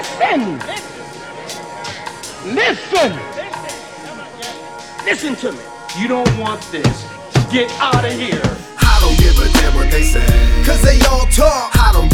Listen. Listen. Listen to me. You don't want this. Get out of here. I don't give a damn what they say. Cause they all talk. I don't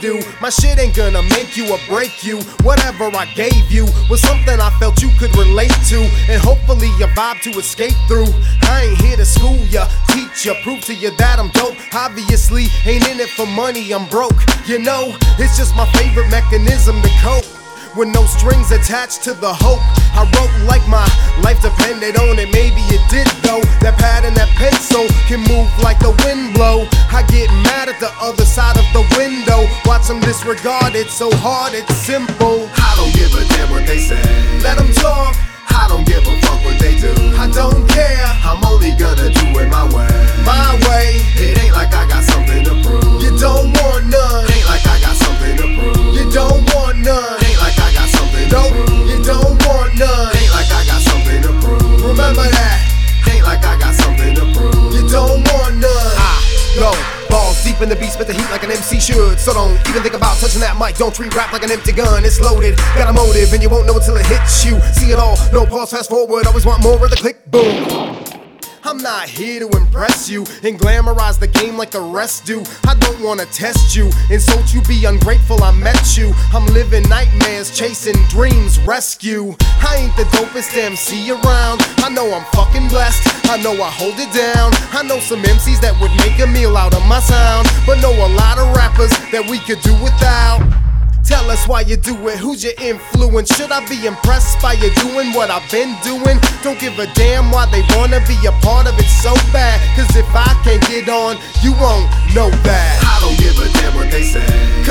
do. My shit ain't gonna make you or break you. Whatever I gave you was something I felt you could relate to, and hopefully you vibe to escape through. I ain't here to school ya, teach ya, prove to you that I'm dope. Obviously, ain't in it for money, I'm broke. You know, it's just my favorite mechanism to cope. With no strings attached to the hope. I wrote like my life depended on it. Maybe window. Watch them disregard it so hard, it's simple. I don't give a damn what they say. Let them talk, I don't give a fuck what they do. MC should. So don't even think about touching that mic. Don't treat rap like an empty gun. It's loaded, got a motive, and you won't know until it hits you. See it all, no pause, fast forward. Always want more of the click, boom. I'm not here to impress you and glamorize the game like the rest do. I don't wanna test you, and insult you, be ungrateful. I met you. I'm living nightmares, chasing dreams, rescue. I ain't the dopest MC around. I know I'm fucking blessed. I know I hold it down. I know some MCs that would make a meal out of my sound, but know a lot of rappers that we could do without. Tell us why you do it, who's your influence? Should I be impressed by you doing what I've been doing? Don't give a damn why they wanna be a part of it so bad. Cause if I can't get on, you won't know that. I don't give a damn what they say.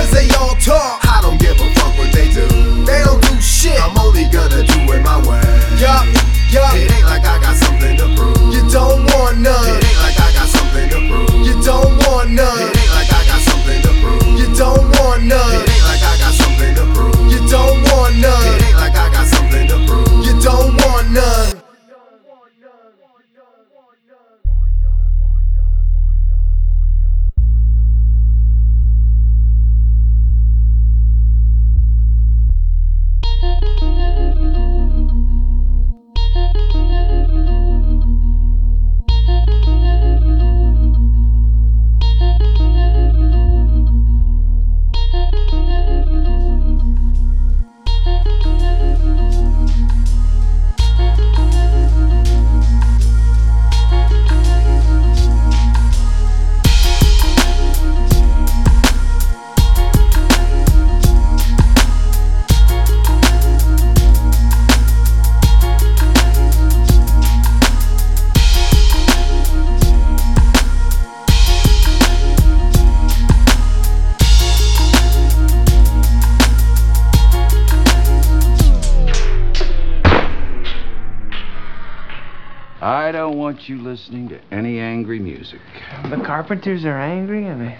I don't want you listening to any angry music. The carpenters are angry? I mean,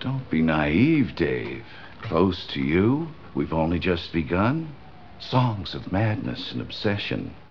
Don't be naive, Dave. Close to you, we've only just begun. Songs of madness and obsession.